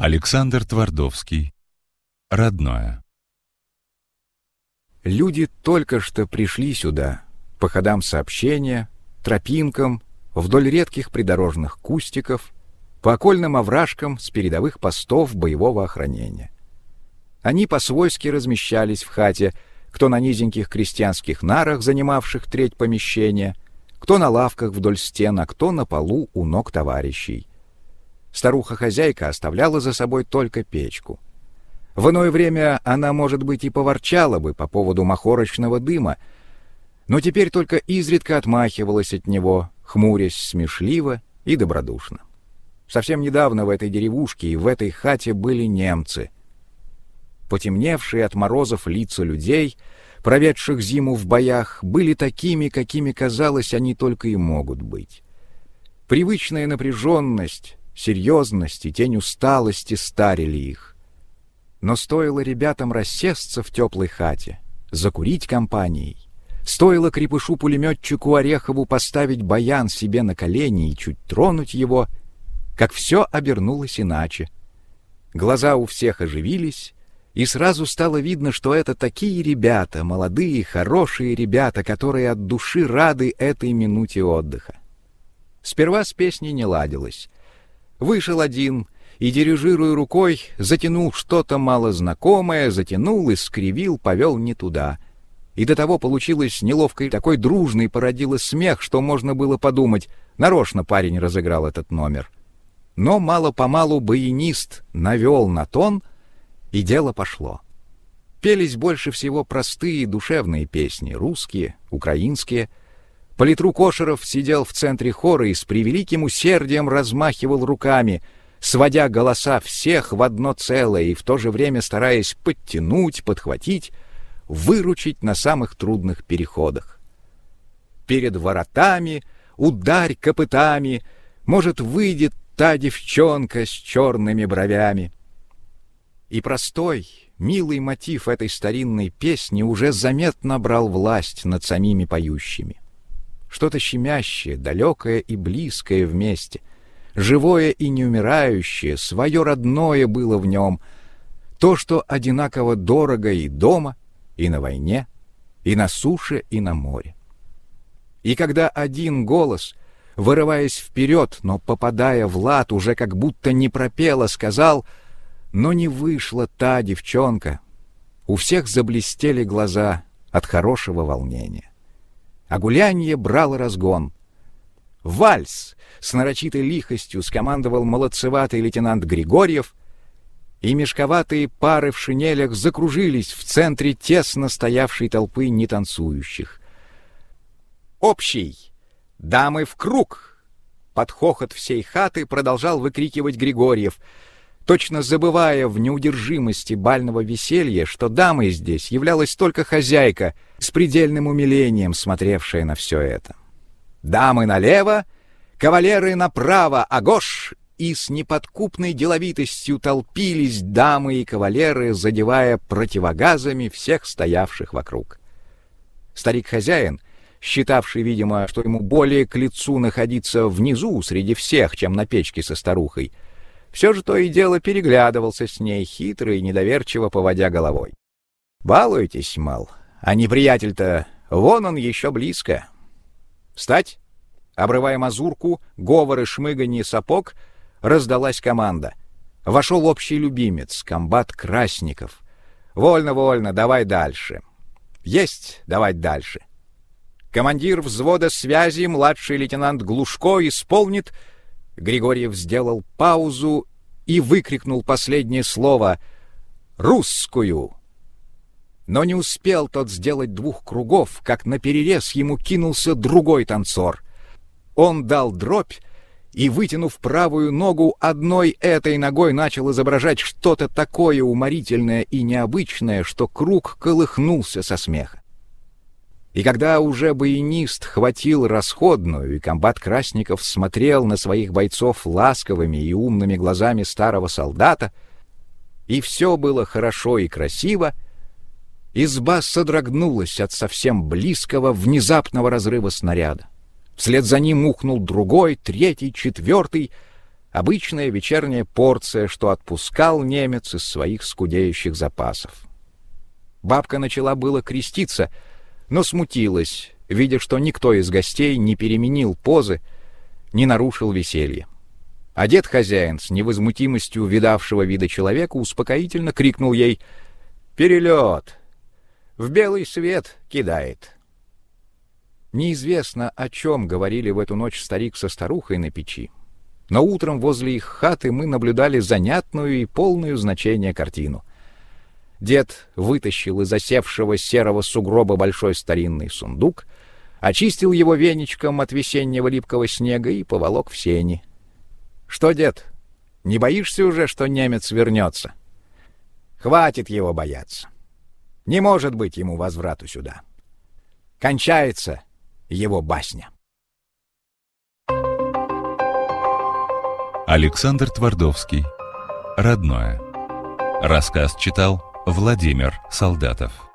Александр Твардовский. Родное. Люди только что пришли сюда, по ходам сообщения, тропинкам, вдоль редких придорожных кустиков, по окольным овражкам с передовых постов боевого охранения. Они по-свойски размещались в хате, кто на низеньких крестьянских нарах, занимавших треть помещения, кто на лавках вдоль стен, а кто на полу у ног товарищей. Старуха-хозяйка оставляла за собой только печку. В иное время она, может быть, и поворчала бы по поводу махорочного дыма, но теперь только изредка отмахивалась от него, хмурясь смешливо и добродушно. Совсем недавно в этой деревушке и в этой хате были немцы. Потемневшие от морозов лица людей, проведших зиму в боях, были такими, какими, казалось, они только и могут быть. Привычная напряженность, серьезность и тень усталости старили их. Но стоило ребятам рассесться в теплой хате, закурить компанией, стоило крепышу-пулеметчику Орехову поставить баян себе на колени и чуть тронуть его, как все обернулось иначе. Глаза у всех оживились, и сразу стало видно, что это такие ребята, молодые, хорошие ребята, которые от души рады этой минуте отдыха. Сперва с песней не ладилось. Вышел один и, дирижируя рукой, затянул что-то малознакомое, затянул и скривил, повел не туда. И до того получилось неловко и такой дружный породило смех, что можно было подумать, нарочно парень разыграл этот номер. Но мало-помалу баянист навел на тон, и дело пошло. Пелись больше всего простые душевные песни, русские, украинские — Политрук Ошеров сидел в центре хора и с превеликим усердием размахивал руками, сводя голоса всех в одно целое и в то же время стараясь подтянуть, подхватить, выручить на самых трудных переходах. Перед воротами, ударь копытами, может, выйдет та девчонка с черными бровями. И простой, милый мотив этой старинной песни уже заметно брал власть над самими поющими что-то щемящее, далекое и близкое вместе, живое и неумирающее, свое родное было в нем, то, что одинаково дорого и дома, и на войне, и на суше, и на море. И когда один голос, вырываясь вперед, но попадая в лад, уже как будто не пропела, сказал «Но не вышла та девчонка», у всех заблестели глаза от хорошего волнения а гулянье брало разгон. «Вальс!» — с нарочитой лихостью скомандовал молодцеватый лейтенант Григорьев, и мешковатые пары в шинелях закружились в центре тесно стоявшей толпы нетанцующих. «Общий! Дамы в круг!» Под хохот всей хаты продолжал выкрикивать Григорьев — точно забывая в неудержимости бального веселья, что дамой здесь являлась только хозяйка, с предельным умилением смотревшая на все это. Дамы налево, кавалеры направо, агош! И с неподкупной деловитостью толпились дамы и кавалеры, задевая противогазами всех стоявших вокруг. Старик-хозяин, считавший, видимо, что ему более к лицу находиться внизу среди всех, чем на печке со старухой, — все же то и дело переглядывался с ней, хитро и недоверчиво поводя головой. «Балуетесь, мал, а неприятель-то, вон он еще близко». «Встать!» Обрывая мазурку, говоры, шмыганье сапог, раздалась команда. Вошел общий любимец, комбат Красников. «Вольно, вольно, давай дальше». «Есть, давай дальше». Командир взвода связи, младший лейтенант Глушко, исполнит Григорьев сделал паузу и выкрикнул последнее слово «Русскую!». Но не успел тот сделать двух кругов, как на перерез ему кинулся другой танцор. Он дал дробь и, вытянув правую ногу, одной этой ногой начал изображать что-то такое уморительное и необычное, что круг колыхнулся со смеха. И когда уже баянист хватил расходную, и комбат Красников смотрел на своих бойцов ласковыми и умными глазами старого солдата, и все было хорошо и красиво, изба содрогнулась от совсем близкого внезапного разрыва снаряда. Вслед за ним ухнул другой, третий, четвертый, Обычная вечерняя порция, что отпускал немец из своих скудеющих запасов. Бабка начала было креститься, но смутилась, видя, что никто из гостей не переменил позы, не нарушил веселье. Дед хозяин с невозмутимостью видавшего вида человека успокоительно крикнул ей «Перелет! В белый свет кидает!» Неизвестно, о чем говорили в эту ночь старик со старухой на печи, но утром возле их хаты мы наблюдали занятную и полную значение картину. Дед вытащил из осевшего серого сугроба большой старинный сундук, очистил его веничком от весеннего липкого снега и поволок в сени. «Что, дед, не боишься уже, что немец вернется?» «Хватит его бояться. Не может быть ему возврату сюда. Кончается его басня». Александр Твардовский. Родное. Рассказ читал Владимир Солдатов.